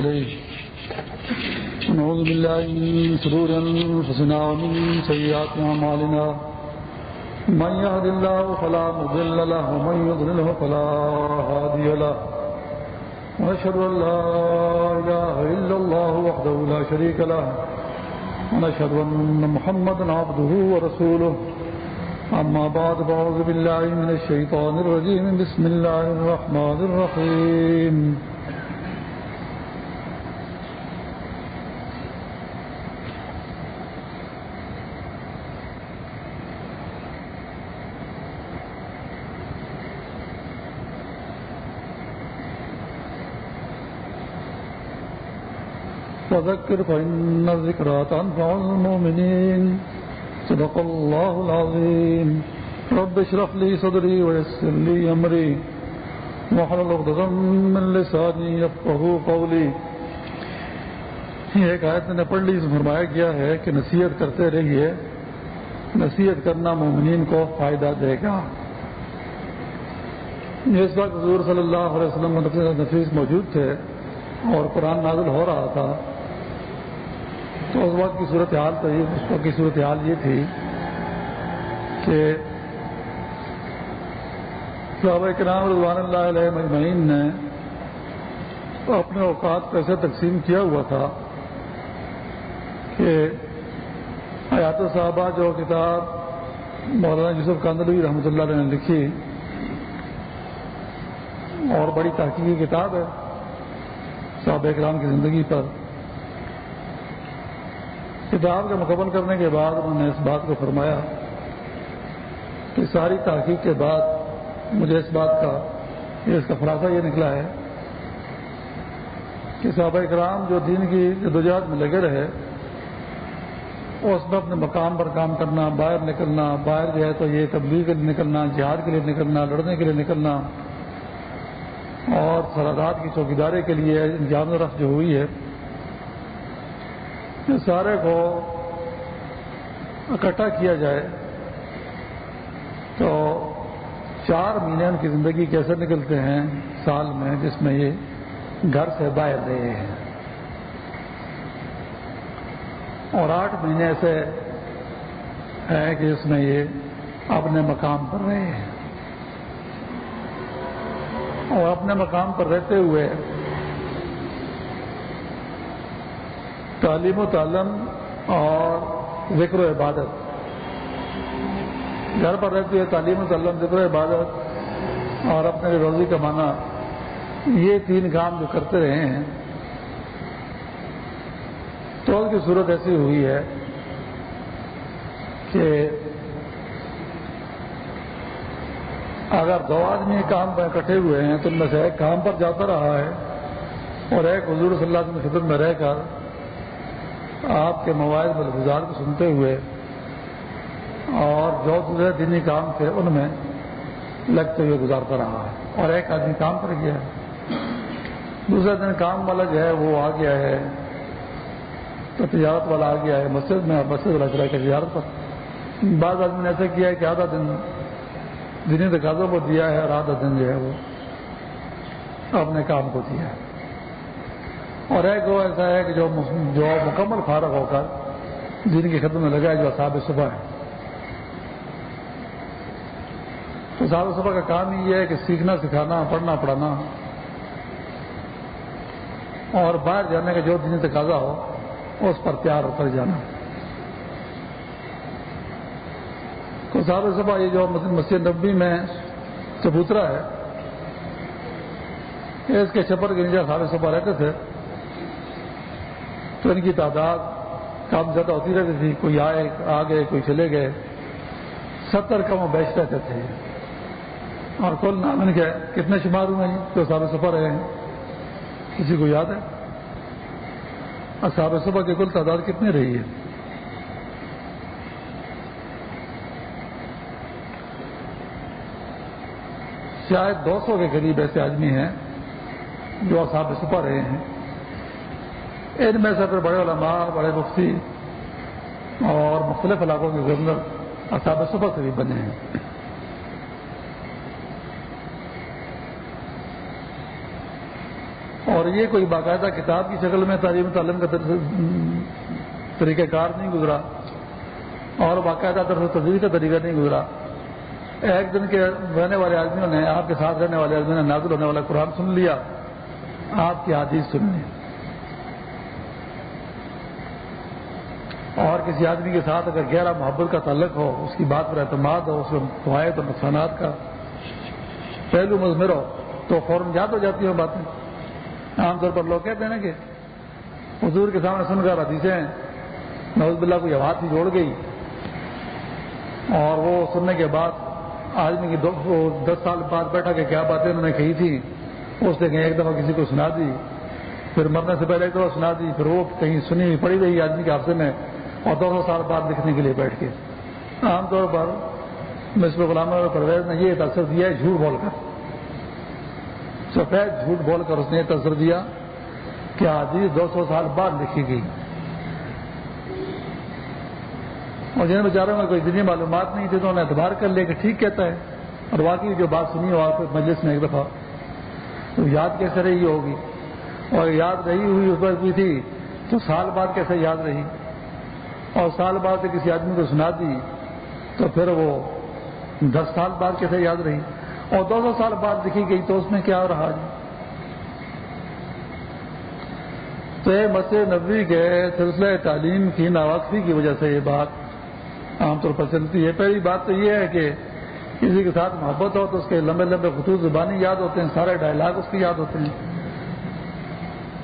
عليه. ونعوذ بالله من شرور أنفسنا ومن سيئات أعمالنا. من يهد الله فلا مضل له، ومن يضلله فلا هادي له. ونشهد أن لا إله إلا الله وحده لا شريك له. ونشهد أن محمدا عبده ورسوله. أما بعد، فأعوذ بالله من الشيطان الرجيم. بسم الله الرحمن الرحيم. فذكر فإن الذكرى تنفع المؤمنين. صدق الله العظيم. رب اشرح لي صدري ويسر لي أمري. وحلل عقدة من لساني يفقهوا قولي. ایک آیت نے پڑھ لی فرمایا گیا ہے کہ نصیحت کرتے رہیے، نصیحت کرنا مومنین کو فائدہ دے گا۔ اس وقت حضور صلی اللہ علیہ وسلم نفیس موجود تھے اور قرآن نازل ہو رہا تھا۔ تو اس وقت کی صورت حال تو یہ اس وقت کی صورت حال یہ تھی کہ صحابہ کرام رضوان اللہ علیہ مجمعین نے اپنے اوقات کو ایسے تقسیم کیا ہوا تھا کہ حیات صحابہ جو کتاب مولانا یوسف کاندلوی رحمۃ اللہ علیہ نے لکھی اور بڑی تحقیقی کتاب ہے صحابہ اکرام کی زندگی پر کتاب کا مکمل کرنے کے بعد انہوں نے اس بات کو فرمایا کہ ساری تحقیق کے بعد مجھے اس بات کا اس کا خلاصہ یہ نکلا ہے کہ صحابہ اکرام جو دین کی جدوجہد میں لگے رہے، اس میں اپنے مقام پر کام کرنا، باہر نکلنا، باہر جو ہے تو یہ تبلیغ کے لیے نکلنا، جہاد کے لیے نکلنا، لڑنے کے لیے نکلنا، اور سرحدات کی چوکیداری کے لیے انجام رفت جو ہوئی ہے سارے کو اکٹھا کیا جائے۔ تو چار مہینے ان کی زندگی کیسے نکلتے ہیں سال میں جس میں یہ گھر سے باہر رہے ہیں؟ اور آٹھ مہینے ایسے ہیں کہ اس میں یہ اپنے مقام پر رہے ہیں۔ اور اپنے مقام پر رہتے ہوئے تعلیم و تعلم اور ذکر و عبادت۔ گھر پر رہتی ہے تعلیم و تعلم، ذکر و عبادت اور اپنے روزی کمانا یہ تین کام جو کرتے رہے ہیں، تو کی صورت ایسی ہوئی ہے کہ اگر دو آدمی کام پر اکٹھے ہوئے ہیں تو ان میں سے ایک کام پر جاتا رہا ہے اور ایک حضور صلی اللہ علیہ وسلم خدمت میں رہ کر آپ کے موبائل پر گزار کو سنتے ہوئے اور جو دوسرے دینی کام تھے ان میں لگتے ہوئے گزارتا رہا ہے اور ایک آدمی کام پر گیا ہے۔ دوسرے دن کام والا جو ہے وہ آ گیا ہے۔ تو تجارت والا آ گیا ہے مسجد میں اور مسجد والا چلا کے تجارت پر۔ بعض آدمی نے ایسا کیا ہے کہ آدھا دن دینی تقاضوں کو دیا ہے اور آدھا دن جو ہے وہ اپنے کام کو دیا ہے۔ اور ایک وہ ایسا ہے کہ جو جو مکمل فارغ ہو کر دین کی خدمت میں لگا ہے، جو اصحاب صبح ہے تو اصحاب صبح کا کام ہی یہ ہے کہ سیکھنا، سکھانا، پڑھنا، پڑھانا۔ اور باہر جانے کا جو دینی تقاضا ہو، اس پر تیار اتر جانا۔ تو صاحب صبح یہ جو مسجد نبی میں چبوترا ہے، اس کے چھپر کے نیچے صاحب صبح رہتے تھے۔ تو ان کی تعداد کام زیادہ ہوتی رہتی تھی، کوئی آئے آ گئے کوئی چلے گئے۔ ستر کم و بیچ رہتے تھے۔ اور کل نام ان کے کتنے شمار ہوئے ہیں، جو صاحب صبح رہے ہیں۔ کسی کو یاد ہے؟ اور صاحب صبح کی کل تعداد کتنی رہی ہے؟ شاید دو سو کے قریب ایسے آدمی ہیں جو صاحب صبح رہے ہیں۔ ان میں سے پھر بڑے علماء، بڑے مفتی اور مختلف علاقوں کے گورنر اصحاب صبح سے بھی بنے ہیں۔ اور یہ کوئی باقاعدہ کتاب کی شکل میں تعلیم تعلیم کا طریقہ کار نہیں گزرا اور باقاعدہ درس تجویز کا طریقہ نہیں گزرا۔ ایک دن کے رہنے والے آدمیوں نے، آپ کے ساتھ رہنے والے آدمیوں نے نازل ہونے والا قرآن سن لیا، آپ کی حادیث سن لی اور کسی آدمی کے ساتھ اگر گہرا محبت کا تعلق ہو، اس کی بات پر اعتماد ہو، اس میں فوائد اور نقصانات کا پہلو مضمر ہو، تو فوراً یاد ہو جاتی ہیں باتیں۔ عام طور پر لوگ کہتے ہیں نا کہ حضور کے سامنے سن کر حدیثیں نوز بلّہ کو یہ ہی جوڑ گئی۔ اور وہ سننے کے بعد آدمی کی دس سال بعد بیٹھا کہ کیا باتیں انہوں نے کہی تھی اس نے کہیں ایک دفعہ کسی کو سنا دی، پھر مرنے سے پہلے ایک دفعہ سنا دی، پھر وہ کہیں سنی ہوئی پڑی رہی آدمی کے حادثے میں۔ اور دو سو سال بعد لکھنے کے لیے بیٹھ کے۔ عام طور پر مصر غلام پرویز نے یہ تاثر دیا ہے جھوٹ بول کر۔ سفید جھوٹ بول کر اس نے تاثر دیا کہ حدیث دو سو سال بعد لکھی گئی۔ اور جن بیچاروں میں کوئی دینی معلومات نہیں تھی تو انہیں اعتبار کر لے کہ ٹھیک کہتا ہے۔ اور واقعی جو بات سنی ہو آپ مجلس میں ایک دفعہ تو یاد کیسے رہی ہوگی؟ اور یاد رہی ہوئی اس پر بھی تھی تو سال بعد کیسے یاد رہی؟ اور سال بعد سے کسی آدمی کو سنا دی، تو پھر وہ دس سال بعد کیسے یاد رہی؟ اور دو سو سال بعد لکھی گئی تو اس میں کیا رہا جی؟ تو یہ مسجد نبوی کے سلسلہ تعلیم کی ناواقفی کی وجہ سے یہ بات عام طور پر چلتی ہے۔ پہلی بات تو یہ ہے کہ کسی کے ساتھ محبت ہو تو اس کے لمبے لمبے خطوط زبانی یاد ہوتے ہیں، سارے ڈائلاگ اس کے یاد ہوتے ہیں۔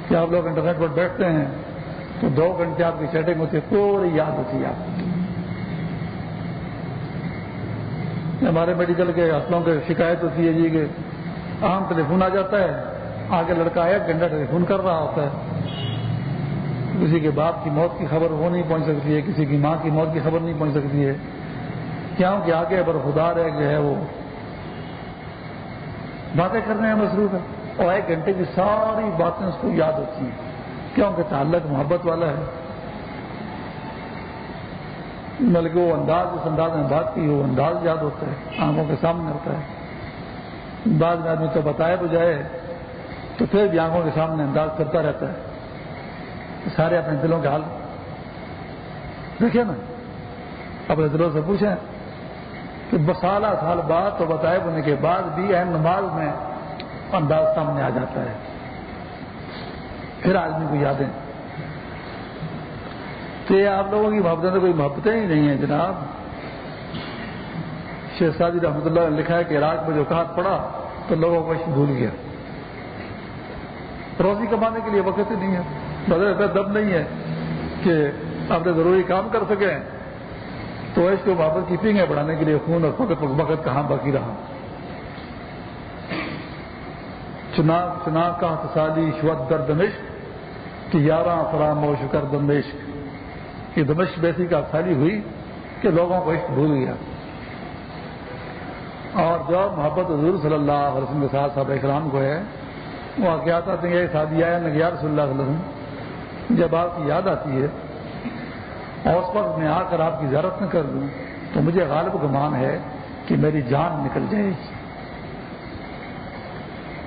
کہ آپ لوگ انٹرنیٹ پر بیٹھتے ہیں؟ تو دو گھنٹے آپ کی چیٹنگ ہوتی ہے، پوری یاد ہوتی ہے آپ ہمارے میڈیکل کے اصلوں کی شکایت ہوتی ہے جی کہ عام ٹیلیفون آ جاتا ہے، آگے لڑکا ایک گھنٹہ ٹیلیفون کر رہا ہوتا ہے۔ کسی کے باپ کی موت کی خبر وہ نہیں پہنچ سکتی ہے، کسی کی ماں کی موت کی خبر نہیں پہنچ سکتی ہے۔ کیا کہ آگے پر خدا رہ جو ہے وہ۔ باتیں کرنے میں مصروف ہے۔ اور ایک گھنٹے کی ساری باتیں اس کو یاد ہوتی ہیں۔ کیونکہ تعلق محبت والا ہے؟ بلکہ وہ انداز، اس انداز میں بات کی، وہ انداز یاد ہوتا ہے، آنکھوں کے سامنے ہوتا ہے۔ بعض میں آدمی تو بتائے بجائے تو پھر بھی آنکھوں کے سامنے انداز کرتا رہتا ہے۔ سارے اپنے دلوں کے حال۔ دیکھیں نا، اپنے دلوں سے پوچھیں کہ بسالہ سال بعد تو بتائے ہونے کے بعد بھی اہم نماز میں انداز سامنے آ جاتا ہے۔ پھر آدمی کو یادیں۔ تو یہ آپ لوگوں کی محبتیں تو کوئی محبتیں ہی نہیں ہیں، جناب۔ شیخ سادی رحمۃ اللہ نے لکھا ہے کہ عراق میں جو کہا پڑا تو لوگوں کو بھول گیا۔ روزی کمانے کے لیے وقت ہی نہیں ہے۔ بدل ایسا دب نہیں ہے کہ اپنے ضروری کام کر سکیں تو اس کو واپس کیپنگ ہے بڑھانے کے لیے خون اور فقط وقت کہاں باقی رہا؟ چناب چنا کا تسالی شوت در دمشق کہ یارہ فرام و شکر دمشق یہ دمشق بیسی کا سالی ہوئی کہ لوگوں کو عشق بھول گیا۔ اور جو محبت حضور صلی اللہ علیہ وسلم کے ساتھ صاحب اکرام کو ہے، وہ واقعات آتے یہ شادی آیا نگیار صلی اللہ علیہ وسلم، جب آپ کی یاد آتی ہے، اور اس وقت میں آ کر آپ کی زیارت نہ کر دوں، تو مجھے غالب گمان ہے کہ میری جان نکل جائے گی۔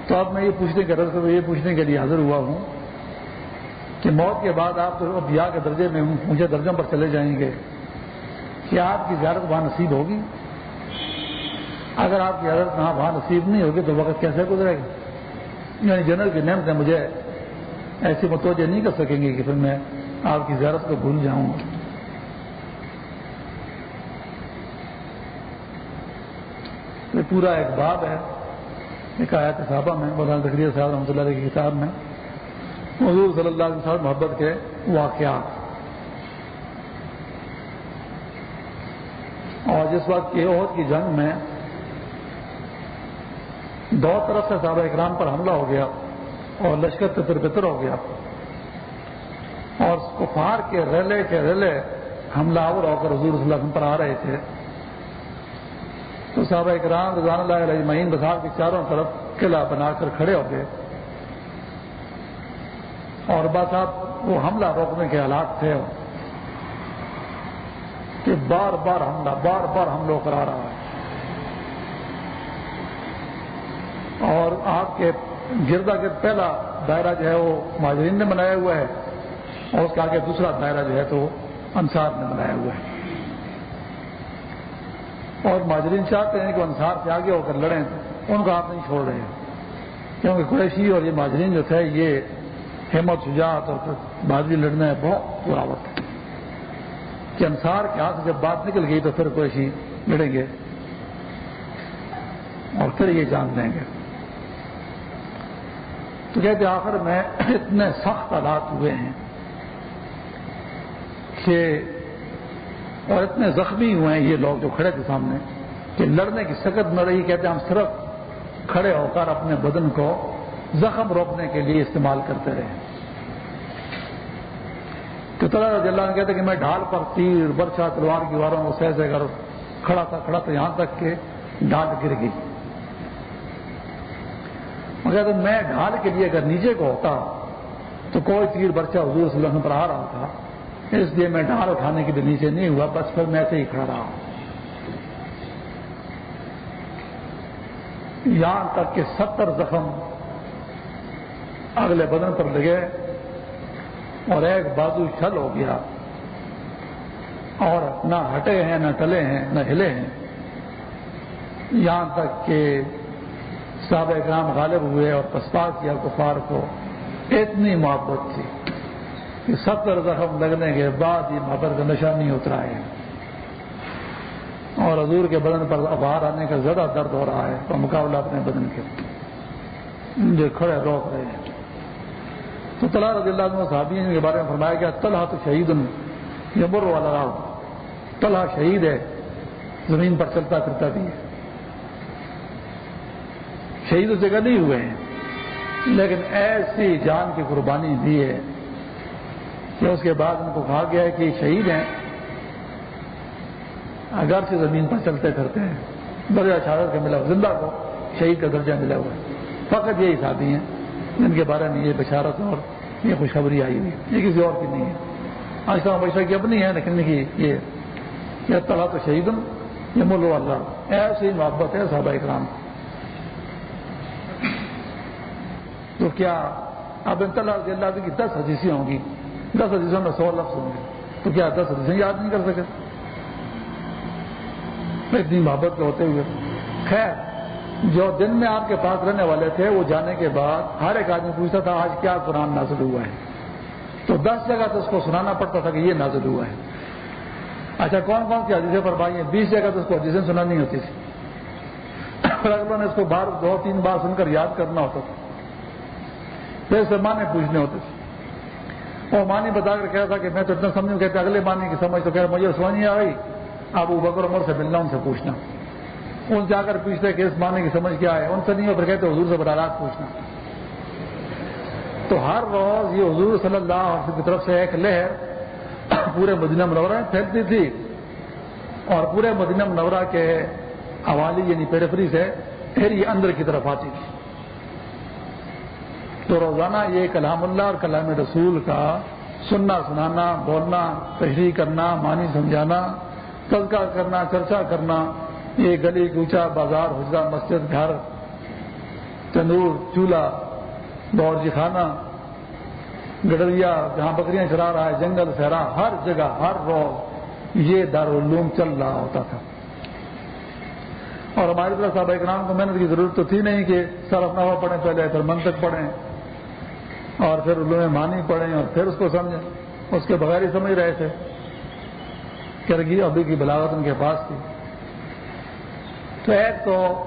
تو اب میں یہ پوچھنے کے رس یہ پوچھنے کے لیے حاضر ہوا ہوں کہ موت کے بعد آپ تو بیا کے درجے میں مجھے درجوں پر چلے جائیں گے۔ کیا آپ کی زیارت وہاں نصیب ہوگی؟ اگر آپ کی حضرت وہاں وہاں نصیب نہیں ہوگی تو وقت کیسے گزرے گا؟ یعنی جنرل کی نعمت نے مجھے ایسی متوجہ نہیں کر سکیں گے کہ پھر میں آپ کی زیارت کو بھول جاؤں۔ گا یہ پورا ایک باب ہے۔ ایک آیت صحابہ میں، مولانا ذکریہ صاحب رحمۃ اللہ علیہ کی کتاب میں۔ حضور صلی اللہ علیہ وسلم محبت کے واقعات۔ اور جس وقت کی عہد کی جنگ میں دو طرف سے صحابہ اکرام پر حملہ ہو گیا اور لشکر تتر بتر ہو گیا اور کفار کے ریلے کے ریلے حملہ آور ہو کر حضور صلی اللہ علیہ وسلم پر آ رہے تھے۔ تو صحابہ اکرام رضوان اللہ علیہ مہین بسار کی چاروں طرف قلعہ بنا کر کھڑے ہو گئے۔ اور بس آپ وہ حملہ روکنے کے حالات تھے۔ کہ بار بار حملہ، بار بار حملوں کرا رہا ہے۔ اور آپ کے گردا گرد پہلا دائرہ جو ہے وہ ماجرین نے بنایا ہوا ہے، اور اس کا آگے دوسرا دائرہ جو ہے تو انصار نے بنایا ہوا ہے۔ اور ماجرین چاہتے ہیں کہ انصار سے آگے ہو کر لڑیں، ان کو آپ نہیں چھوڑ رہے۔ ہیں کیونکہ قریشی اور یہ ماجرین جو تھے، یہ ہمت شجاعت اور بازی لڑنا ہے بہت برا وقت ہے۔ کہ انصار کے ہاتھ سے جب بات نکل گئی تو پھر قریشی لڑیں گے اور پھر یہ جان دیں گے۔ تو کہتے آخر میں اتنے سخت حالات ہوئے ہیں کہ اور اتنے زخمی ہوئے ہیں یہ لوگ جو کھڑے تھے سامنے کہ لڑنے کی سکت نہ رہی، کہتے ہم صرف کھڑے ہو کر اپنے بدن کو زخم روکنے کے لیے استعمال کرتے رہے۔ تو طرح رضی اللہ کہتے کہ میں ڈھال پر تیر برچا تلوار کی واروں کو سہ سہ کر کھڑا تھا کھڑا تھا، یہاں تک کہ ڈھال گر گئی۔ مگر میں ڈھال کے لیے اگر نیچے کو ہوتا تو کوئی تیر برچا حضور صلی اللہ علیہ وسلم پر آ رہا تھا۔ اس لیے میں ڈھال اٹھانے کے لیے نیچے نہیں ہوا، بس پھر میں ایسے ہی کھڑا رہا۔ ہوں یہاں تک کہ ستر زخم اگلے بدن پر لگے اور ایک بازو چھل ہو گیا اور نہ ہٹے ہیں، نہ ٹلے ہیں، نہ ہلے ہیں۔ یہاں تک کہ صحابہ اکرام غالب ہوئے اور پسپا کیا کفار کو۔ اتنی محبت تھی کہ ستر زخم لگنے کے بعد یہ محبت کا نشہ نہیں اترا ہے۔ اور حضور کے بدن پر باہر آنے کا زیادہ درد ہو رہا ہے۔ تو مقابلہ اپنے بدن کے۔ جو کھڑے روک رہے ہیں۔ تو طلحہ رضی اللہ عنہ صحابی کے بارے میں فرمایا گیا، طلحہ تو شہید یمر والا راؤ طلحہ شہید ہے، زمین پر چلتا پھرتا بھی ہے۔ شہید اس جگہ نہیں ہوئے ہیں، لیکن ایسی جان کی قربانی دی ہے کہ اس کے بعد ان کو کہا گیا ہے کہ شہید ہیں۔ اگر سے زمین پر چلتے پھرتے ہیں، درجہ شہادت کا ملا زندہ کو شہید کا درجہ ملا ہوا ہے۔ فقط یہی شادی ہیں۔ جن کے بارے میں یہ بشارت اور یہ خوشخبری آئی ہوئی یہ کسی اور کی نہیں ہے۔ آج کل بشا کی اپنی ہے، لیکن یہ طلح تو شہید ہوں۔ یہ ملو اللہ۔ ایسی محبت ہے صحابہ اکرام۔ تو کیا اب ان طلح رضی اللہ کی دس حدیثیں ہوں گی؟ دس حدیثوں میں سو لفظ ہوں گے۔ تو کیا دس حدیثیں یاد نہیں کر سکے؟ اتنی محبت کے ہوتے ہوئے۔ خیر جو دن میں آپ کے پاس رہنے والے تھے، وہ جانے کے بعد ہر ایک آدمی پوچھتا تھا، آج کیا قرآن نازل ہوا ہے؟ تو دس جگہ تو اس کو سنانا پڑتا تھا کہ یہ نازل ہوا ہے۔ اچھا کون کون سی حدیثیں پر بھائی ہیں بیس جگہ تو اس کو حدیثیں سنانی ہوتی تھی اگلوں نے اس کو بار، دو، تین بار سن کر یاد کرنا ہوتا تھا۔ پھر سے مانے پوچھنے ہوتے تھے۔ اور مانی بتا کر کہا تھا کہ میں تو اتنا سمجھوں کہتے اگلے مانی کی سمجھ تو کہ مجھے سمجھ آ گئی اب وہ بکر عمر سے ملنا، ان سے پوچھنا۔ ان سے آ کر پوچھتے کہ اس معنی کی سمجھ کیا ہے؟ ان سے نہیں ہو، پھر کہتے حضور سے برارات پوچھنا۔ تو ہر روز یہ حضور صلی اللہ علیہ وسلم کی طرف سے ایک لہر پورے مدینہ منورہ میں پھیلتی تھی۔ اور پورے مدینہ منورہ کے حوالی یعنی پیرفری سے پھر یہ اندر کی طرف آتی تھی۔ تو روزانہ یہ کلام اللہ اور کلام رسول کا سننا، سنانا، بولنا تشریح کرنا، معنی سمجھانا تذکر کرنا، چرچا کرنا یہ گلی کوچا بازار حجرا مسجد، گھر تندور چولہا، باورچی خانہ، گڈریا، جہاں بکریاں چلا رہا ہے، جنگل سہرا ہر جگہ، ہر روز یہ دارالعلوم چل رہا ہوتا تھا۔ اور ہماری طرح صاحب اکرام کو محنت کی ضرورت تو تھی نہیں کہ سر اپنا ہوا پڑھیں، پہلے پھر منطق پڑھیں، اور پھر علوم مانی پڑھیں، اور پھر اس کو سمجھیں۔ اس کے بغیر ہی سمجھ رہے تھے کرگی ابھی کی بلاوت ان کے پاس تھی۔ تو ایک تو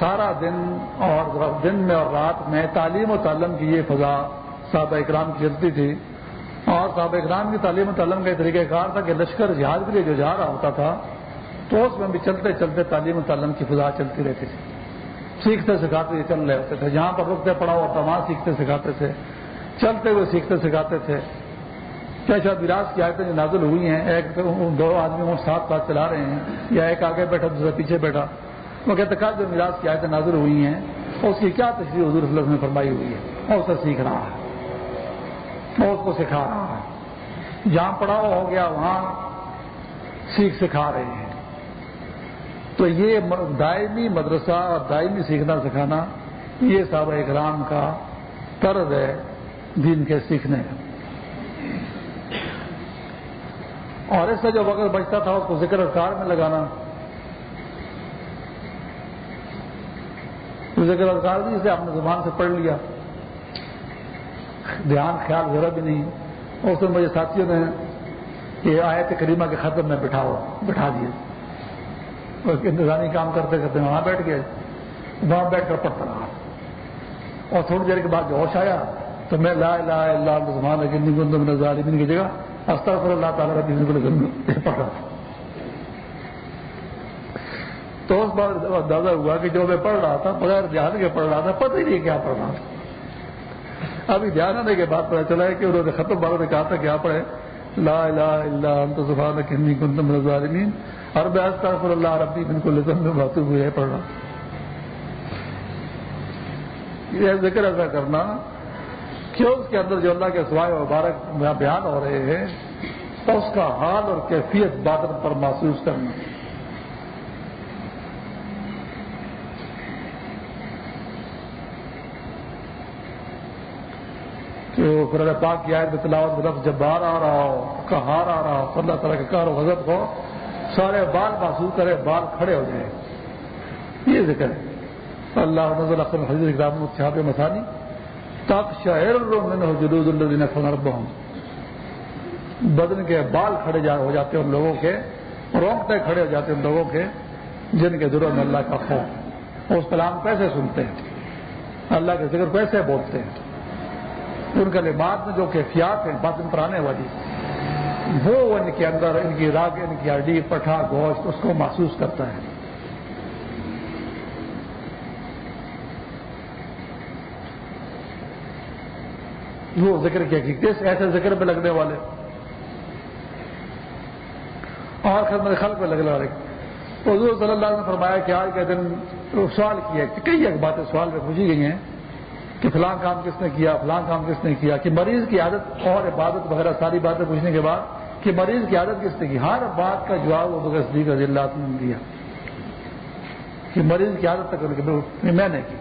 سارا دن اور دن میں اور رات میں تعلیم و تعلم کی یہ فضا صحابہ اکرام کی چلتی تھی۔ اور صحابہ اکرام کی تعلیم و تعلم کا یہ طریقہ کار تھا کہ لشکر جہاز کے لیے جو جا رہا ہوتا تھا، تو اس میں بھی چلتے چلتے تعلیم و تعلم کی فضا چلتی رہتی تھی۔ سیکھتے سکھاتے چل رہے ہوتے تھے۔ جہاں پر رکتے پڑا ہوتا وہاں سیکھتے سکھاتے تھے۔ چلتے ہوئے سیکھتے سکھاتے تھے۔ کیا شاید وراج کی آیتیں جو نازل ہوئی ہیں، ایک دو آدمی ساتھ ساتھ چلا رہے ہیں، یا ایک آگے بیٹھا، دوسرا پیچھے بیٹھا۔ وہ کہتے ہیں جو میراث کی آیتیں نازل ہوئی ہیں، اس کی کیا تشریح حضور صلی اللہ علیہ وسلم نے فرمائی ہوئی ہے؟ وہ اسے سیکھ رہا ہے۔ وہ اس کو سکھا رہا ہے۔ جہاں پڑاؤ ہو گیا، وہاں سیکھ سکھا رہے ہیں۔ تو یہ دائمی مدرسہ اور دائمی سیکھنا، سکھانا، یہ صحابہ اکرام کا طرز ہے دین کے سیکھنے کا۔ اور اس سے جو وقت بچتا تھا، اس کو ذکر اذکار میں لگانا۔ ذکر اذکار بھی جی، اسے آپ نے زبان سے پڑھ لیا۔ دھیان، خیال ذرا بھی نہیں۔ اس میں مجھے ساتھیوں نے یہ آیت کریمہ کے ختم میں بٹھاؤ، بٹھا دیے انتظامی کام کرتے کرتے وہاں بیٹھ گئے۔ وہاں بیٹھ کر پڑھتا رہا۔ اور تھوڑی دیر کے بعد جو ہوش آیا، تو میں لا الہ الا اللہ زمان ظالمین کی جگہ، استغفر اللہ تعالیٰ ربی پڑھ رہا تھا تو اس بار اندازہ ہوا کہ جو میں پڑھ رہا تھا، بغیر دھیان کے پڑھ رہا تھا، پتہ ہی نہیں کیا پڑھ رہا تھا۔ ابھی دھیان آنے کے بعد پتا چلا ہے کہ انہوں نے ختم والوں نے کہا تھا کیا پڑھے لا الہ الا انت سبحانک انی کنت من الظالمین۔ اور میں استغفر اللہ ربی بالکل لزم میں باتوں ہوئے پڑھ رہا یہ ذکر ایسا کرنا کہ اس کے اندر جو اللہ کے سوائے مبارک بیان ہو رہے ہیں، تو اس کا حال اور کیفیت بادن پر محسوس کرنا۔ کہ وہ قرآن پاک کی آیت میں تلاوت لفظ جب بار آ رہا ہو کہار آ رہا ہو اللہ طرح کے کار و غضب ہو سارے بال محسوس کرے، بال کھڑے ہو جائیں۔ یہ ذکر ہے۔ اللہ نظر حضرت اکرام چھاپے مسانی تب شہر جلود الدین فنرب ہوں بدن کے بال کھڑے جا ہو جاتے ہیں ان لوگوں کے، رونگٹے کھڑے ہو جاتے ہیں ان لوگوں کے، جن کے دلوں میں اللہ کا خوف۔ اس کلام کیسے سنتے ہیں؟ اللہ کے ذکر کیسے بولتے ہیں؟ ان کے لباس میں جو کیفیات ہیں، بات پر آنے والی وہ ان کے اندر، ان کی راگ ان کی ہڈی، پٹھا، گوشت، اس کو محسوس کرتا ہے۔ وہ ذکر کیا کہ کس ایسے ذکر پہ لگنے والے؟ اور خدمت خلق پہ لگنے والے۔ حضور صلی اللہ علیہ نے فرمایا کہ آج کے دن سوال کیا کئی ایک باتیں سوال میں پوچھی گئی ہیں۔ کہ فلاں کام کس نے کیا، فلاں کام کس نے کیا، کہ مریض کی عادت اور عبادت وغیرہ ساری باتیں پوچھنے کے بعد کہ مریض کی عادت کس نے کی؟ ہر بات کا جواب وہ بغیر صدیق رضی اللہ نے دیا۔ کہ مریض کی عادت تک میں نے کی۔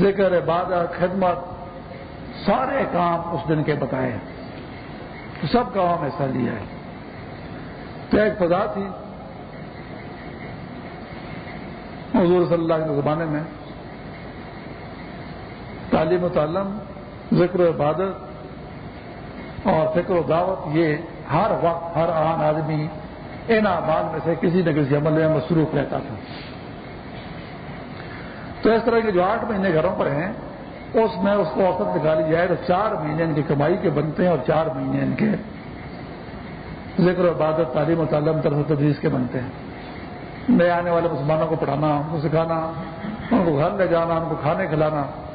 ذکر عبادت خدمت، سارے کام اس دن کے بتائے سب کام ایسا لیا ہے۔ تو ایک فضا تھی۔ حضور صلی اللہ علیہ زمانے میں تعلیم و تعلم، ذکر و عبادت اور فکر و دعوت، یہ ہر وقت، ہر آن آدمی ان آباد میں سے کسی نہ کسی عمل میں مصروف رہتا تھا۔ تو اس طرح کے جو آٹھ مہینے گھروں پر ہیں، اس میں اس کو اوسط نکالی جائے تو چار مہینے ان کی کمائی کے بنتے ہیں اور چار مہینے ان کے ذکر و عبادت، تعلیم و تعلیم طرف تدریس کے بنتے ہیں۔ نئے آنے والے مسلمانوں کو پڑھانا، ان کو سکھانا، ان کو گھر لے جانا، ان کو کھانے کھلانا۔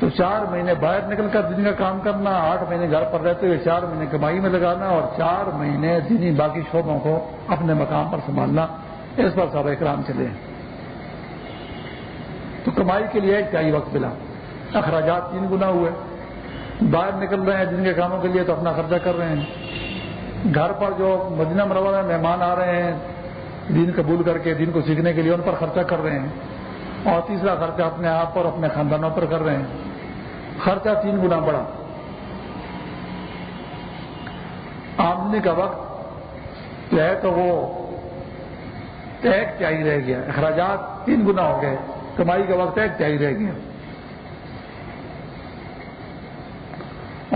تو چار مہینے باہر نکل کر دن کا کام کرنا، آٹھ مہینے گھر پر رہتے ہوئے چار مہینے کمائی میں لگانا اور چار مہینے دینی باقی شعبوں کو اپنے مقام پر سنبھالنا۔ اس پر سب اکرام چلے۔ تو کمائی کے لیے ایک چاہیے وقت ملا؟ اخراجات تین گنا ہوئے۔ باہر نکل رہے ہیں جن کے کاموں کے لیے تو اپنا خرچہ کر رہے ہیں۔ گھر پر جو مدینہ مرور ہے مہمان آ رہے ہیں، دین قبول کر کے، دین کو سیکھنے کے لیے ان پر خرچہ کر رہے ہیں۔ اور تیسرا خرچہ اپنے آپ اور اپنے خاندانوں پر کر رہے ہیں۔ خرچہ تین گنا بڑا۔ آمدنی کا وقت جو ہے تو وہ ایک چاہیے رہ گیا۔ اخراجات تین گنا ہو گئے۔ کمائی کا وقت ایک چاہیے رہ گیا۔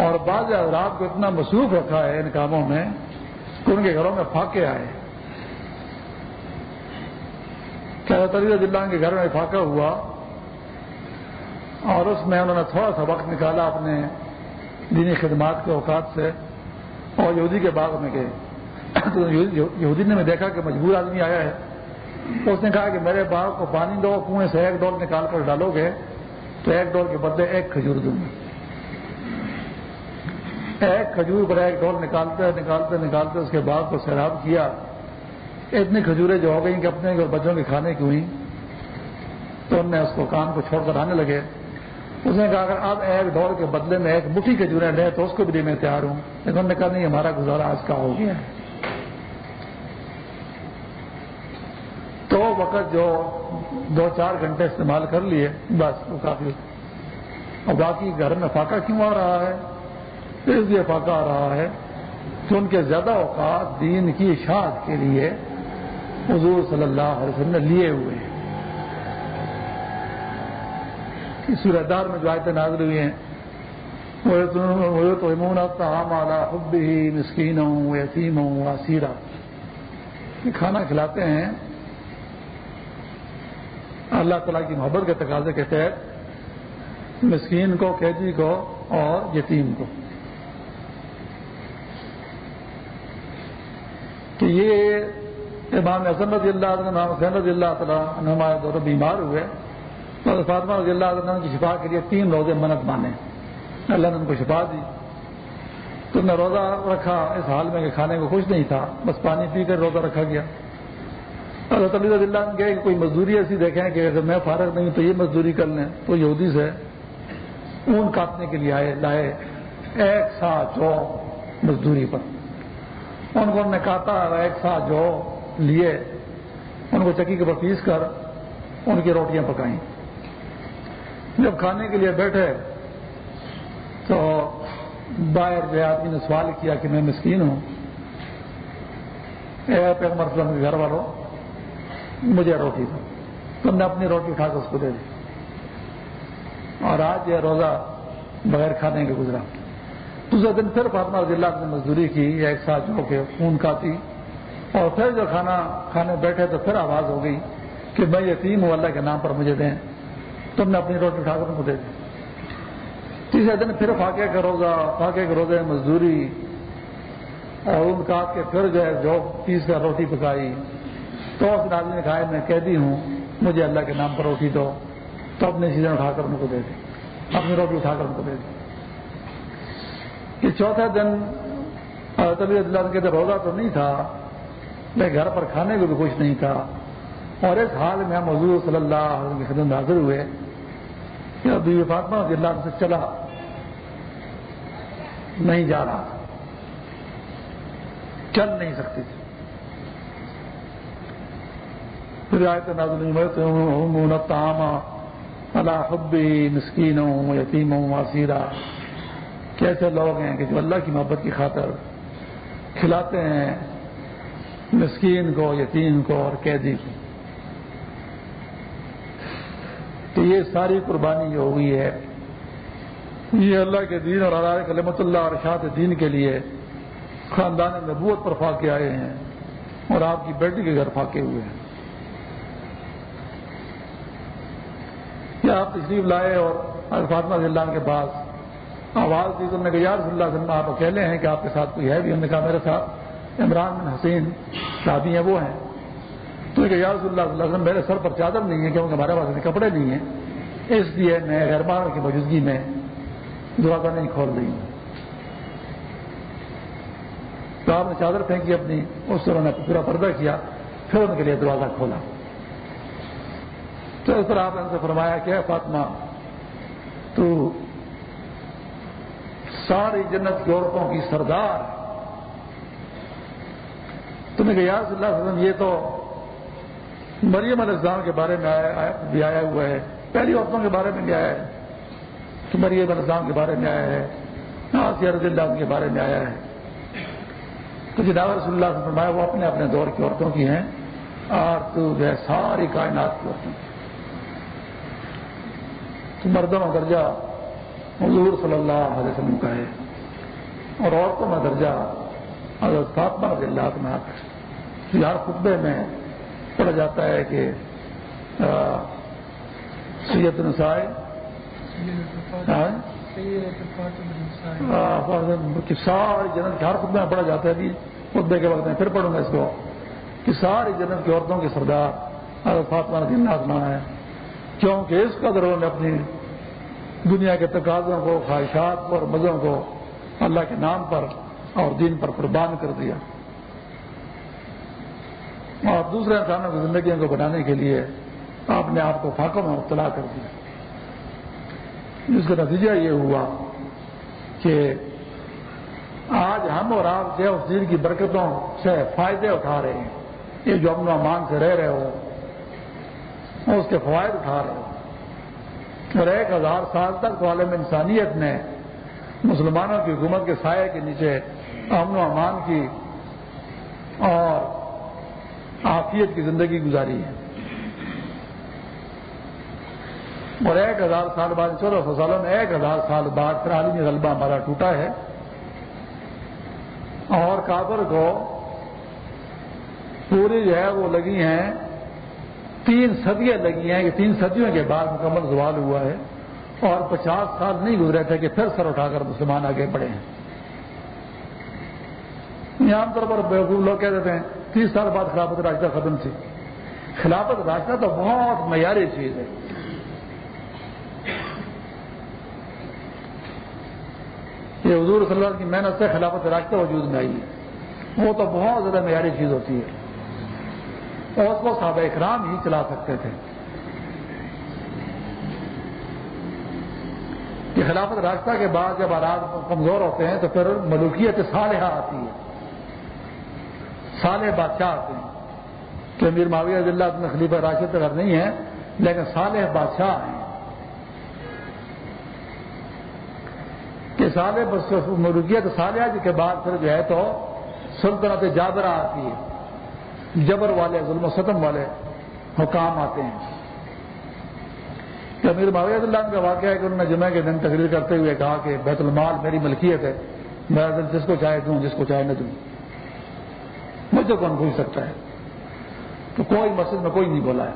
اور بعض رات کو اتنا مصروف رکھا ہے ان کاموں میں، کہ ان کے گھروں میں پھاکے آئے۔ کیا ضلع کے گھر میں فاقہ ہوا اور اس میں انہوں نے تھوڑا سا وقت نکالا اپنے دینی خدمات کے اوقات سے اور یہودی کے باغ میں گئے۔ تو یہودی نے میں دیکھا کہ مجبور آدمی آیا ہے۔ اس نے کہا کہ میرے باغ کو پانی دو، کنویں سے ایک ڈول نکال کر ڈالو گے تو ایک ڈول کے بدلے ایک کھجور دوں گا۔ ایک کھجور پر ایک ڈول نکالتے نکالتے نکالتے اس کے بعد کو سیراب کیا۔ اتنی کھجوریں جو ہو گئی کہ اپنے بچوں کے کھانے کی ہوئی تو انہوں نے اس کو کام کو چھوڑ کر آنے لگے۔ اس نے کہا اگر آپ ایک ڈول کے بدلے میں ایک مٹھی کھجوریں لیں تو اس کو بھی میں تیار ہوں. لیکن انہوں نے کہا نہیں ہمارا گزارا آج کا ہو. گیا ہے تو وقت جو دو چار گھنٹے استعمال کر لیے بس وہ کافی اور باقی گھر میں فاقہ کیوں آ رہا ہے؟ اس لیے فاقہ آ رہا ہے کہ ان کے زیادہ اوقات دین کی اشاعت کے لیے حضور صلی اللہ علیہ وسلم نے لیے ہوئے ہیں۔ سوردار میں جو آیتیں نازل ہوئی ہیں وہ تو امون خب ہی مسکین ہوں یتیم ہوں اسیرا کھانا کھلاتے ہیں۔ اللہ تعالیٰ کی محبت کے تقاضے کے تحت مسکین کو، قیدی کو اور یتیم کو۔ کہ یہ امام حسن رضی اللہ عنہ امام حسین رضی اللہ تعالیٰ ہمارے دونوں بیمار ہوئے۔ تو فاطمہ رضی اللہ عنہ کی شفا کے لیے تین روزے منت مانے اللہ نے ان کو شفا دی۔ تو نے روزہ رکھا، اس حال میں کہ کھانے کو خوش نہیں تھا، بس پانی پی کر روزہ رکھا گیا۔ حضرت علی رضی اللہ کہ کوئی مزدوری ایسی دیکھیں کہ اگر میں فارغ نہیں تو یہ مزدوری کر لیں۔ تو یہودی سے اون کاٹنے کے لیے آئے، لائے ایک سا جو مزدوری پر۔ ان کو نے کاٹا ایک ساتھ جو لیے۔ ان کو چکی کے پر پیس کر ان کی روٹیاں پکائیں۔ جب کھانے کے لیے بیٹھے تو باہر جو آدمی نے سوال کیا کہ میں مسکین ہوں۔ پیغمبر اسلم کے گھر والوں، مجھے روٹی دو۔ تم نے اپنی روٹی اٹھا کر اس کو دے دی۔ اور آج یہ روزہ بغیر کھانے کے گزرا۔ دوسرے دن پھر فاطمہ رضی اللہ نے مزدوری کی ایک ساتھ جو کہ خون کاتی اور پھر جو کھانا، کھانے بیٹھے تو پھر آواز ہو گئی کہ میں یتیم ہوں، اللہ کے نام پر مجھے دیں۔ تم نے اپنی روٹی اٹھا کر ان کو دے دی۔ تیسرے دن پھر فاقے کا روزہ فاقے کے روزے مزدوری اور ان کا کے پھر جو ہے جو پیس کر روٹی پکائی۔ تو اس آدمی نے کہا، میں قیدی ہوں، مجھے اللہ کے نام پر روٹی دو۔ تو اپنی چیزیں اٹھا کر ان کو دے دی۔ اپنی روٹی اٹھا کر ان کو دے دی۔ کہ چوتھا دن طبی اللہ کے روزہ تو نہیں تھا، میں گھر پر کھانے کو بھی کچھ نہیں تھا۔ اور اس حال میں ہم حضور صلی اللہ علیہ وسلم خدمت حاضر ہوئے۔ کہ ابھی فاطمہ رضی اللہ سے چلا۔ نہیں جا رہا۔ چل نہیں سکتی تھی۔ پھر آئے تو نازل تام اللہ حبی مسکین یتیم ہوں واسیرہ کیسے لوگ ہیں کہ جو اللہ کی محبت کی خاطر کھلاتے ہیں مسکین کو، یتیم کو اور قیدی کو تو یہ ساری قربانی جو ہوئی ہے۔ یہ اللہ کے دین اور اللہ کلمت اللہ اور شاط دین کے لیے خاندان نبوت پر فاقے آئے ہیں اور آپ کی بیٹی کے گھر فاقے ہوئے ہیں۔ کیا آپ تشریف لائے اور فاطمہ اللہ کے پاس آواز دی تو نے کہا یار اللہ وسلم، آپ اکیلے ہیں کہ آپ کے ساتھ کوئی ہے بھی؟ انہوں نے کہا، میرے ساتھ عمران بن حسین شادی ہیں، وہ ہیں۔ تو نے کہا یا رسول اللہ علیہ وسلم، میرے سر پر چادر نہیں ہے، کیونکہ ہمارے پاس کپڑے نہیں ہیں۔ اس لیے میں غربان کی موجودگی میں دعا نہیں کھول رہی ہوں۔ تو آپ نے چادر پھینکی اپنی، اس سے انہوں نے پورا پردہ کیا، پھر ان کے لیے دروازہ کھولا۔ تو اس طرح آپ نے ان سے فرمایا کہ فاطمہ، تو ساری جنت کی عورتوں کی سردار۔ تم نے کہا صلی اللہ علیہ وسلم، یہ تو مریم علیہ السلام کے بارے میں بھی آیا ہوا ہے۔ پہلی عورتوں کے بارے میں بھی آیا ہے۔ کہ مریم علیہ السلام کے بارے میں آیا ہے۔ رضی اللہ کے بارے میں آیا ہے۔ تو جناب رسول اللہ سے فرمایا وہ اپنے اپنے دور کی عورتوں کی ہیں۔ اور تو جو ہے ساری کائنات کی عورتوں تو مردوں کا درجہ حضور صلی اللہ علیہ وسلم کا ہے۔ اور عورتوں کا درجہ حضرت فاطمہ رضی اللہ عنہ ہر خطبے میں پڑھا جاتا ہے کہ سید نسائے ساری جنت کے ہر خطبے میں پڑھا جاتا ہے خطبے کے وقت میں پھر پڑھوں گا اس کو۔ کہ ساری جنت کی عورتوں کے سردار حضرت فاطمہ رضی اللہ عنہ ہے کیونکہ اس قدر انہوں نے اپنی دنیا کے تقاضوں کو خواہشات اور مزوں کو اللہ کے نام پر اور دین پر قربان کر دیا۔ اور دوسرے انسانوں کی زندگیوں کو بنانے کے لیے آپ نے آپ کو فاقوں میں مبتلا کر دیا۔ جس کا نتیجہ یہ ہوا کہ آج ہم اور آپ اس دین کی برکتوں سے فائدے اٹھا رہے ہیں۔ یہ جو امن و امان سے رہ رہے ہو اس کے فوائد اٹھا رہے ہیں اور ایک ہزار سال تک تو عالم انسانیت نے مسلمانوں کی حکومت کے سائے کے نیچے امن و امان کی اور آفیت کی زندگی گزاری ہے۔ اور ایک ہزار سال بعد چودہ سو سالوں میں ایک ہزار سال بعد پھر عالمی غلبہ ہمارا ٹوٹا ہے۔ اور کابر کو پوری جو ہے وہ لگی ہیں، تین صدیاں لگی ہیں کہ تین صدیوں کے بعد مکمل زوال ہوا ہے۔ اور پچاس سال نہیں گزرے تھے کہ پھر سر اٹھا کر مسلمان آگے بڑھے ہیں۔ عام طور پر بیوقوف لوگ کہہ دیتے ہیں تیس سال بعد خلافت راستہ ختم تھی۔ خلافت راستہ تو بہت معیاری چیز ہے۔ یہ حضور صلی اللہ علیہ کی محنت سے خلافت راستہ وجود میں آئی ہے۔ وہ تو بہت زیادہ معیاری چیز ہوتی ہے۔ اور اس کو صحابہ اکرام ہی چلا سکتے تھے۔ یہ خلافت راستہ کے بعد جب آراد کمزور ہوتے ہیں تو پھر ملوکیت صالحہ آتی ہے۔ صالح بادشاہ آتے ہیں کہ امیر معاویہ رضی اللہ میں خلیفہ راشد اگر نہیں ہے، لیکن صالح بادشاہ ہیں۔ کہ صالح ملوکیت صالحہ جی کے بعد پھر جو ہے تو سلطنت جابرہ آتی ہے۔ جبر والے، ظلم و ستم والے حکام آتے ہیں۔ کہ امیر معاویہ اللہ کا واقعہ ہے کہ انہوں نے جمعہ کے دن تقریر کرتے ہوئے کہا کہ بیت المال میری ملکیت ہے، میں جس کو چاہے دوں، جس کو چاہے نہ دوں۔ مجھے کون پوچھ سکتا ہے؟ تو کوئی مسجد میں کوئی نہیں بولا ہے۔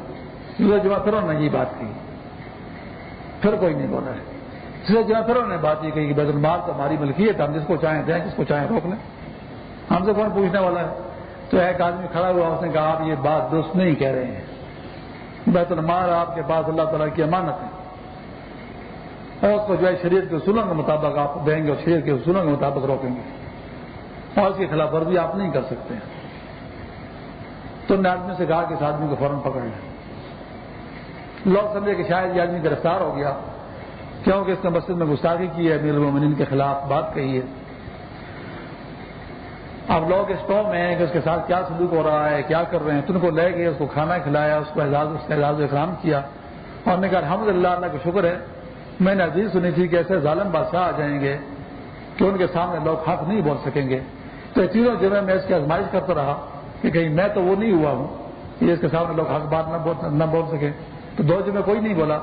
جمع پھر نے یہ بات کی پھر کوئی نہیں بولا ہے۔ جمع پھر نے بات یہ کہی کہ بیت المال تو ہماری ملکیت ہم جس کو چاہیں دیں، جس کو چاہیں روک لیں۔ ہم سے کون پوچھنے والا ہے؟ تو ایک آدمی کھڑا ہوا، اس نے کہا، آپ یہ بات درست نہیں کہہ رہے ہیں۔ بیت المال آپ کے پاس اللہ تعالیٰ کی امانت ہے۔ اور اس کو جو ہے شریعت کے اصولوں کے مطابق آپ دیں گے اور شریعت کے اصولوں کے مطابق روکیں گے۔ اور اس کی خلاف ورزی آپ نہیں کر سکتے ہیں۔ تو نے آدمی سے کہا کہ اس آدمی کو فوراً پکڑ لیں۔ لوگ سمجھے کہ شاید یہ آدمی گرفتار ہو گیا۔ کیونکہ اس نے مسجد میں گستاخی کی ہے، امیر المومنین کے خلاف بات کہی ہے۔ اب لوگ اس قوم میں ہیں کہ اس کے ساتھ کیا سلوک ہو رہا ہے، کیا کر رہے ہیں۔ تن کو لے گئے، اس کو کھانا کھلایا، اس کو اعزاز اس کا اعزاز اکرام کیا۔ اور نے کہا الحمد للہ اللہ کا شکر ہے۔ میں نے عزیز سنی تھی کہ ایسے ظالم بادشاہ آ جائیں گے کہ ان کے سامنے لوگ حق نہیں بول سکیں گے۔ تو تینوں جگہ میں اس کی آزمائش کرتا رہا کہ کہیں میں تو وہ نہیں ہوا ہوں کہ اس کے سامنے لوگ حق بات نہ بول سکے تو دو جمعے کوئی نہیں بولا۔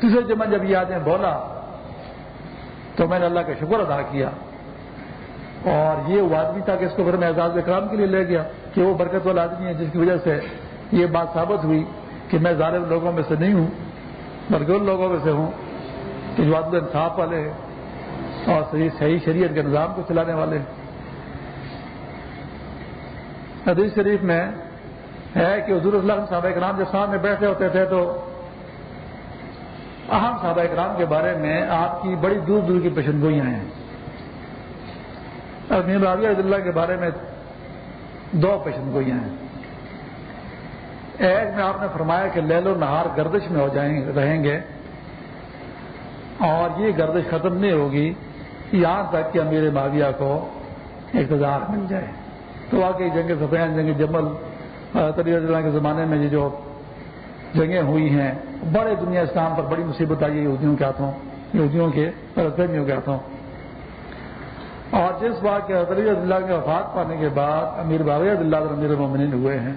تیسرے جمعہ جب یہ آدمی بولا، تو میں نے اللہ کا شکر ادا کیا۔ اور یہ وہ آدمی تھا کہ اس کو پھر میں اعزاز اکرام کے لیے لے گیا کہ وہ برکت والا آدمی ہے، جس کی وجہ سے یہ بات ثابت ہوئی کہ میں ظالم لوگوں میں سے نہیں ہوں، بلکہ ان لوگوں میں سے ہوں کہ جو عدل انصاف والے اور صحیح صحیح شریعت کے نظام کو چلانے والے حدیث شریف میں ہے کہ حضور اللہ صحابہ اکرام جب سامنے بیٹھے ہوتے تھے تو اہم صحابہ اکرام کے بارے میں آپ کی بڑی دور دور کی پیشن گوئیاں ہیں اور عبد اللہ کے بارے میں دو پیشن گوئیاں ہیں۔ ایک میں آپ نے فرمایا کہ لیل و نہار گردش میں ہو جائیں رہیں گے اور یہ گردش ختم نہیں ہوگی، یہاں تک کہ امیر معاویہ کو اقتدار مل جائے۔ تو واقعی جنگ سفید جنگ جمل اللہ کے زمانے میں یہ جو جنگیں ہوئی ہیں، بڑے دنیا اسلام پر بڑی مصیبت آئی ہے، یہودیوں کے ہاتھوں، یہودیوں کے پرسمیوں کے ہاتھوں۔ اور جس بات کے حضرت اللہ کے وفات پانے کے بعد امیر باغ اللہ امیر مومنین ہوئے ہیں،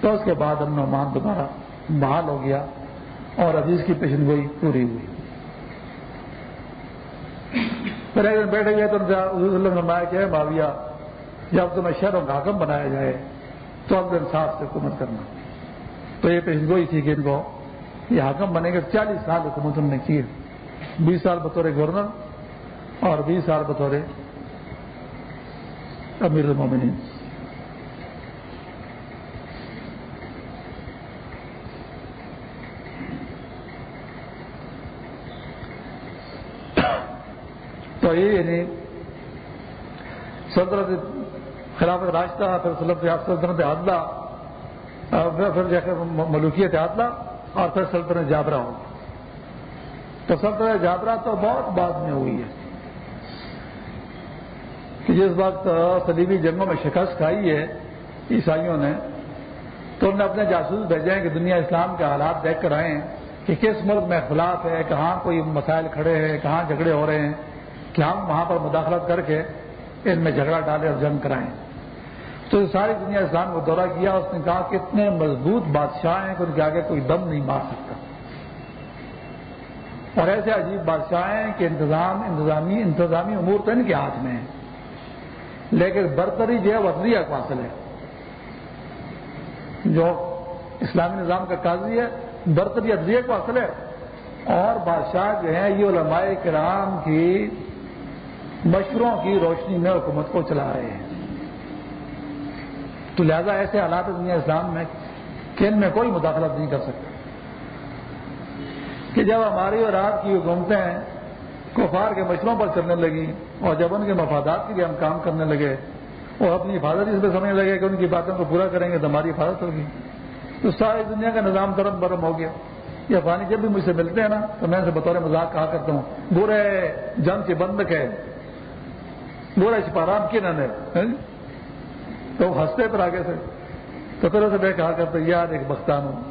تو اس کے بعد امن و مان دوبارہ بحال ہو گیا اور عزیز کی پیشن گوئی پوری ہوئی۔ پھر ایک دن بیٹھے گئے تو حضور اللہ نے کہ معاویہ جب تمہیں شہروں کا حکم بنایا جائے، تو اب انصاف سے حکومت کرنا۔ تو یہ پیش گوئی تھی کہ ان کو یہ حکم بنے گا۔ چالیس سال حکومت نے کی۔ بیس سال بطور گورنر اور بیس سال بطور امیر المومنین۔ تو یہ یعنی سلطنت خلافت راستہ پھر سلطنت عادلہ پھر ملوکیت عادلہ اور پھر سلطنت جابرا ہو تو سلطنت جابرا تو بہت بعد میں ہوئی ہے۔ کہ جس وقت سلیبی جنگوں میں شکست کھائی ہے، عیسائیوں نے، تو انہوں نے اپنے جاسوس بھیجے ہیں کہ دنیا اسلام کے حالات دیکھ کر آئے ہیں کہ کس ملک میں اختلاف ہے، کہاں کوئی مسائل کھڑے ہیں، کہاں جھگڑے ہو رہے ہیں، کہ ہم وہاں پر مداخلت کر کے ان میں جھگڑا ڈالیں اور جنگ کرائیں۔ تو ساری دنیا اسلام کو دورہ کیا، اس نے کہا کہ اتنے مضبوط بادشاہ ہیں کہ ان کے آگے کوئی دم نہیں مار سکتا۔ اور ایسے عجیب بادشاہ ہیں کہ انتظام، انتظامی انتظامی امور تو ان کے ہاتھ میں ہیں۔ لیکن برتری جو ہے وہ ادریہ کو حاصل ہے۔ جو اسلامی نظام کا قاضی ہے، برتری ادریہ کو حاصل ہے۔ اور بادشاہ جو ہیں، یہ علماء کرام کی مشوروں کی روشنی میں حکومت کو چلا رہے ہیں۔ تو لہذا ایسے حالات دنیا اسلام میں کہ ان میں کوئی مداخلت نہیں کر سکتا۔ کہ جب ہماری اور آپ کی حکومتیں کفار کے مشوروں پر چلنے لگی اور جب ان کے مفادات کے لیے ہم کام کرنے لگے اور اپنی حفاظت اس میں سمجھنے لگے کہ ان کی باتوں کو پورا کریں گے تو ہماری حفاظت ہوگی۔ تو ساری دنیا کا نظام درم برم ہو گیا۔ یہ افغانی جب بھی مجھ سے ملتے ہیں نا تو میں ان سے بطور مذاق کہا کرتا ہوں برے جنگ کے بندک ہے برے چپارام کی نہ تو ہنستے پر آگے سے۔ تو پھر اسے میں کہا کرتا یار ایک بختان ہوں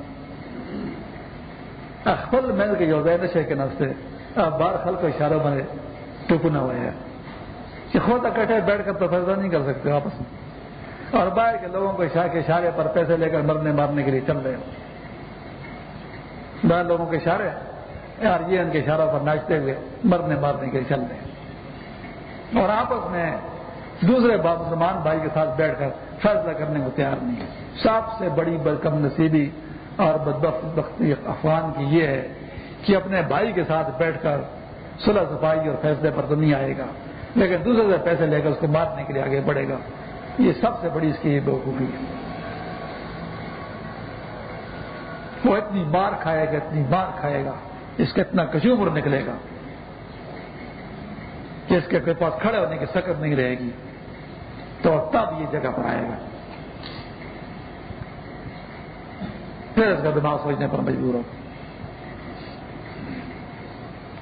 اخبل مل کے جو نشے کے نستے بار خل کو اشارہ بنے ٹوکنا ہوا ہے کہ خود اکٹھے بیٹھ کر تو فیصلہ نہیں کر سکتے آپس میں اور باہر کے لوگوں کو اشارے کے اشارے پر پیسے لے کر مرنے مارنے کے لیے چل رہے ہو۔ باہر لوگوں کے اشارے۔ یار، یہ ان کے اشاروں پر ناچتے ہوئے مرنے مارنے کے لیے چل رہے ہیں اور آپس میں دوسرے مسلمان بھائی کے ساتھ بیٹھ کر فیصلہ کرنے کو تیار نہیں ہے۔ سب سے بڑی کم نصیبی اور بدبخت افغان کی یہ ہے کہ اپنے بھائی کے ساتھ بیٹھ کر صلح صفائی اور فیصلے پر تو نہیں آئے گا، لیکن دوسرے سے پیسے لے کر اس کو مارنے کے لیے آگے بڑھے گا۔ یہ سب سے بڑی اس کی بےوقوفی ہے۔ وہ اتنی بار کھائے گا، اتنی بار کھائے گا، اس کا اتنا کشور نکلے گا کہ اس کے پاس کھڑے ہونے کی سکت نہیں رہے گی۔ تو تب یہ جگہ پر آئے گا۔ پھر اس کا دماغ سوچنے پر مجبور ہو۔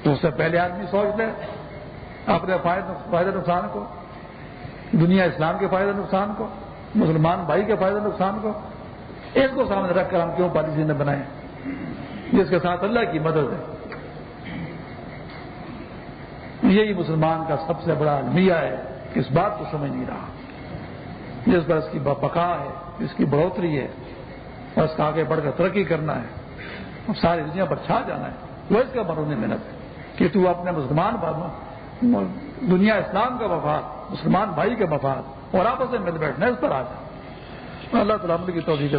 تو اس سے پہلے آدمی سوچ لے اپنے فائدہ نقصان کو، دنیا اسلام کے فائدہ نقصان کو، مسلمان بھائی کے فائدہ نقصان کو ایک کو سامنے رکھ کر ہم کیوں پالیسی نے بنائے جس کے ساتھ اللہ کی مدد ہے۔ یہی مسلمان کا سب سے بڑا المیہ ہے۔ اس بات کو سمجھ نہیں رہا۔ جس پر اس کی بقا ہے اس کی بڑھوتری ہے اور اس کا آگے بڑھ کر ترقی کرنا ہے اور ساری دنیا پر چھا جانا ہے۔ وہ اس کا مرونی محنت ہے کہ تو اپنے مسلمان دنیا اسلام کا مفاد مسلمان بھائی کے مفاد اور آپس میں مل بیٹھنا اس پر آ جائے اللہ تعالیٰ کی توجہ کے